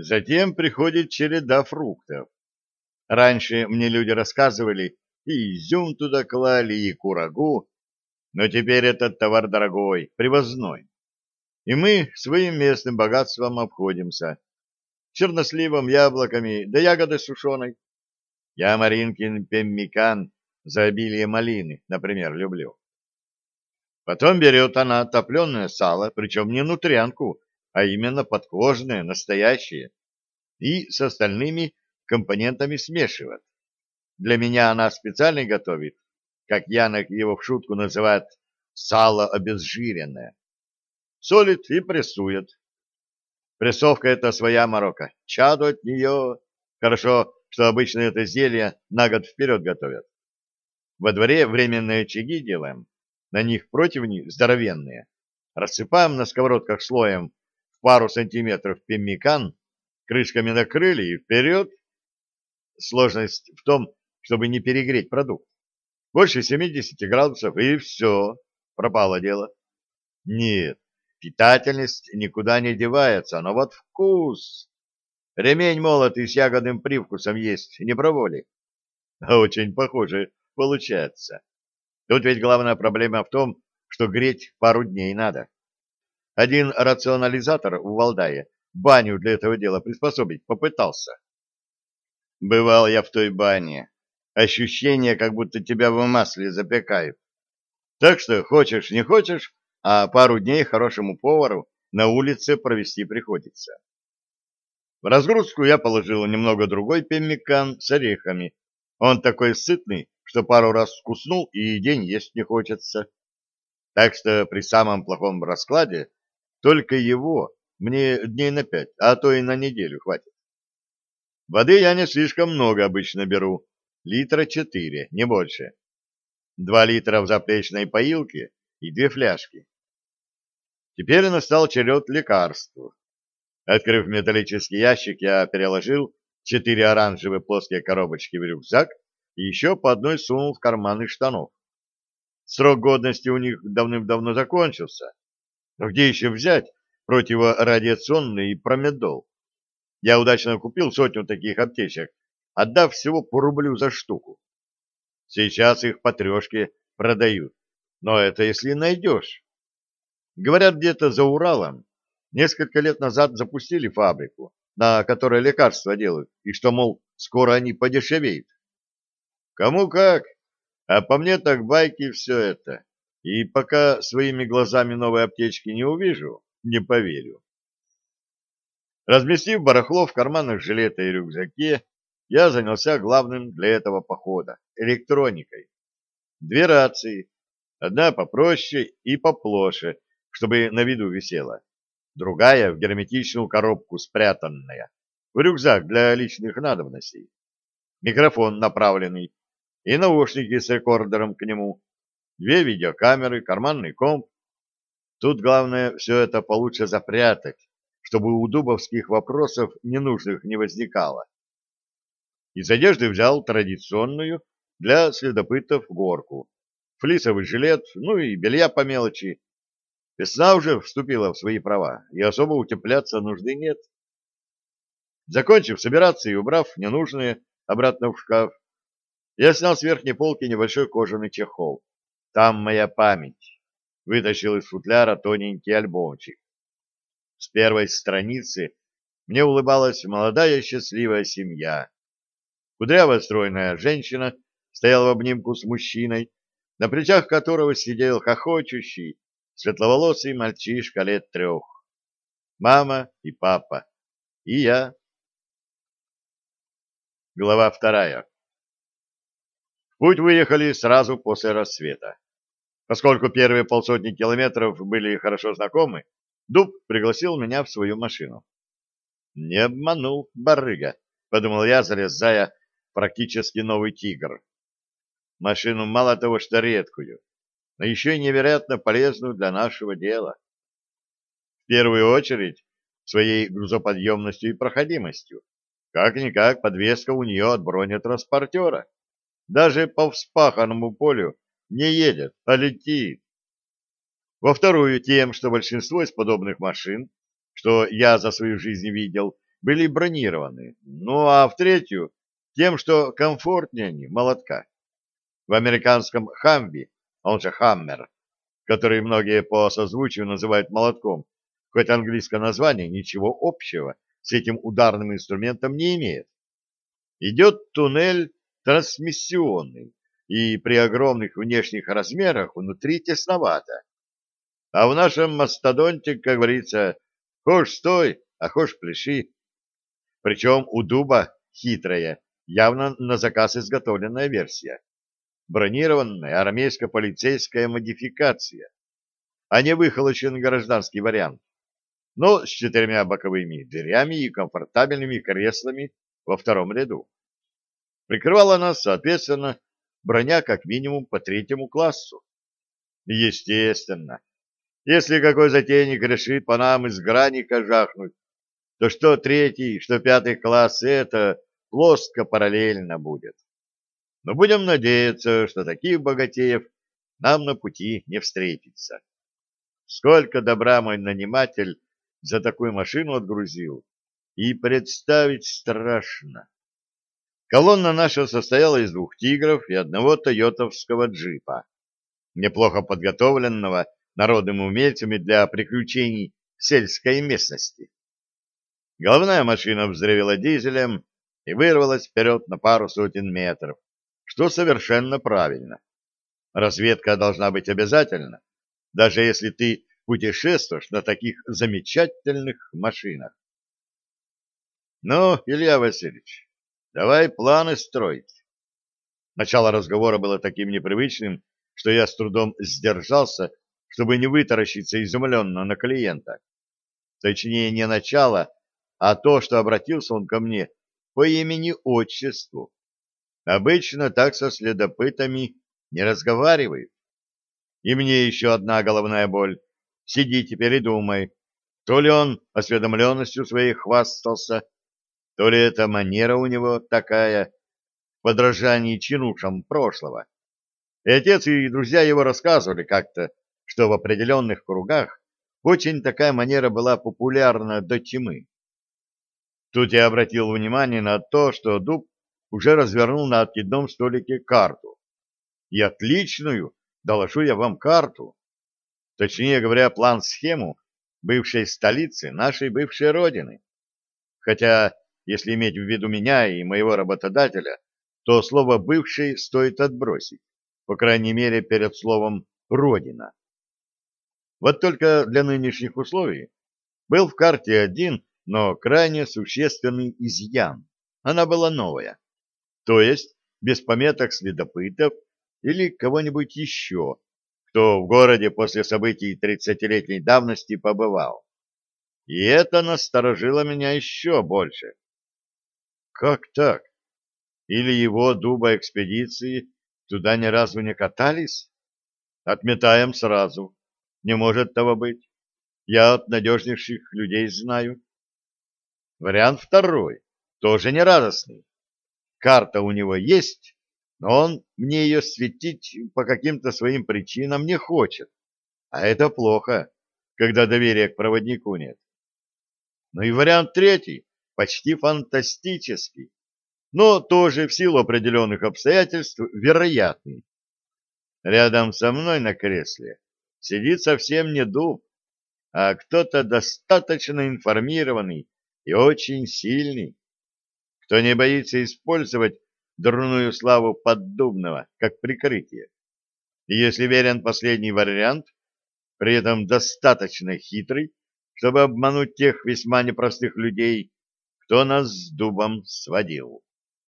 Затем приходит череда фруктов. Раньше мне люди рассказывали, и изюм туда клали, и курагу, но теперь этот товар дорогой, привозной. И мы своим местным богатством обходимся. Черносливом, яблоками, да ягодой сушеной. Я Маринкин пеммикан за обилие малины, например, люблю. Потом берет она топленое сало, причем не нутрянку, а именно подкожное, настоящее, и с остальными компонентами смешивает. Для меня она специально готовит, как Янок его в шутку называет, сало обезжиренное. Солит и прессует. Прессовка — это своя морока. Чаду от нее. Хорошо, что обычно это зелье на год вперед готовят. Во дворе временные очаги делаем. На них противни здоровенные. Рассыпаем на сковородках слоем пару сантиметров пеммикан, крышками накрыли и вперед. Сложность в том, чтобы не перегреть продукт. Больше 70 градусов, и все, пропало дело. Нет, питательность никуда не девается, но вот вкус. Ремень молотый с ягодным привкусом есть, не пробовали? Очень похоже получается. Тут ведь главная проблема в том, что греть пару дней надо. Один рационализатор в Валдае баню для этого дела приспособить попытался. Бывал я в той бане. Ощущение, как будто тебя в масле запекают. Так что, хочешь, не хочешь, а пару дней хорошему повару на улице провести приходится. В разгрузку я положил немного другой пеммикан с орехами. Он такой сытный, что пару раз вкуснул и день есть не хочется. Так что при самом плохом раскладе только его мне дней на пять, а то и на неделю хватит. Воды я не слишком много обычно беру, литра четыре, не больше. Два литра в заплечной поилке и две фляжки. Теперь настал черед лекарств. Открыв металлический ящик, я переложил четыре оранжевые плоские коробочки в рюкзак и еще по одной сунул в карманы штанов. Срок годности у них давным-давно закончился. Где еще взять противорадиационный промедол? Я удачно купил сотню таких аптечек, отдав всего по рублю за штуку. Сейчас их по трешке продают, но это если найдешь. Говорят, где-то за Уралом несколько лет назад запустили фабрику, на которой лекарства делают, и что, мол, скоро они подешевеют. Кому как, а по мне так байки все это. И пока своими глазами новой аптечки не увижу, не поверю. Разместив барахло в карманах жилета и рюкзаке, я занялся главным для этого похода — электроникой. Две рации, одна попроще и поплоше, чтобы на виду висела, другая в герметичную коробку спрятанная, в рюкзак для личных надобностей. Микрофон направленный и наушники с рекордером к нему, две видеокамеры, карманный комп. Тут главное все это получше запрятать, чтобы у дубовских вопросов ненужных не возникало. Из одежды взял традиционную для следопытов горку, флисовый жилет, ну и белья по мелочи. Весна уже вступила в свои права, и особо утепляться нужды нет. Закончив собираться и убрав ненужные обратно в шкаф, я снял с верхней полки небольшой кожаный чехол. Там моя память. Вытащил из футляра тоненький альбомчик. С первой страницы мне улыбалась молодая счастливая семья. Кудрявая стройная женщина стояла в обнимку с мужчиной, на плечах которого сидел хохочущий, светловолосый мальчишка лет трех. Мама и папа. И я. Глава вторая путь выехали сразу после рассвета. Поскольку первые полсотни километров были хорошо знакомы, Дуб пригласил меня в свою машину. «Не обманул, барыга», — подумал я, залезая практически новый «Тигр». Машину мало того, что редкую, но еще и невероятно полезную для нашего дела. В первую очередь своей грузоподъемностью и проходимостью. Как-никак подвеска у нее от бронетранспортера даже по вспаханному полю не едет, а летит. Во вторую тем, что большинство из подобных машин, что я за свою жизнь видел, были бронированы, ну а в третью тем, что комфортнее они, молотка. В американском «Хамви», он же «Хаммер», который многие по созвучию называют молотком, хоть английское название ничего общего с этим ударным инструментом не имеет. Идет туннель трансмиссионный, и при огромных внешних размерах внутри тесновато. А в нашем мастодонте, как говорится, хошь стой, а хошь пляши. Причем у дуба хитрая, явно на заказ изготовленная версия. Бронированная армейско-полицейская модификация, а не выхолощенный гражданский вариант. Но с четырьмя боковыми дверями и комфортабельными креслами во втором ряду. Прикрывала нас, соответственно, броня как минимум по третьему классу. Естественно, если какой затейник решит по нам из граника жахнуть, то что третий, что пятый класс — это плоско параллельно будет. Но будем надеяться, что таких богатеев нам на пути не встретится. Сколько добра мой наниматель за такую машину отгрузил, и представить страшно. Колонна наша состояла из двух «Тигров» и одного тойотовского джипа, неплохо подготовленного народными умельцами для приключений в сельской местности. Головная машина взревела дизелем, и вырвалась вперед на пару сотен метров, что совершенно правильно. Разведка должна быть обязательна, даже если ты путешествуешь на таких замечательных машинах. Ну, Илья Васильевич, давай планы строить. Начало разговора было таким непривычным, что я с трудом сдержался, чтобы не вытаращиться изумленно на клиента. Точнее, не начало, а то, что обратился он ко мне по имени-отчеству. Обычно так со следопытами не разговаривают. И мне еще одна головная боль. Сиди теперь и думай, то ли он осведомленностью своей хвастался, то ли это манера у него такая, в подражании чинушам прошлого. И отец и друзья его рассказывали как-то, что в определенных кругах очень такая манера была популярна до тьмы. Тут я обратил внимание на то, что Дуб уже развернул на откидном столике карту. И отличную, доложу я вам карту. Точнее говоря, план-схему бывшей столицы нашей бывшей родины. Хотя, если иметь в виду меня и моего работодателя, то слово «бывший» стоит отбросить, по крайней мере, перед словом «родина». Вот только для нынешних условий был в карте один но крайне существенный изъян. Она была новая, то есть без пометок следопытов или кого-нибудь еще, кто в городе после событий тридцатилетней давности побывал. И это насторожило меня еще больше. Как так? Или его дуба экспедиции туда ни разу не катались? Отметаем сразу. Не может того быть. Я от надежнейших людей знаю. Вариант второй, тоже нерадостный. Карта у него есть, но он мне ее светить по каким-то своим причинам не хочет. А это плохо, когда доверия к проводнику нет. Ну и вариант третий, почти фантастический, но тоже в силу определенных обстоятельств вероятный. Рядом со мной на кресле сидит совсем не дуб, а кто-то достаточно информированный и очень сильный, кто не боится использовать дурную славу поддубного как прикрытие. И если верен последний вариант, при этом достаточно хитрый, чтобы обмануть тех весьма непростых людей, кто нас с дубом сводил.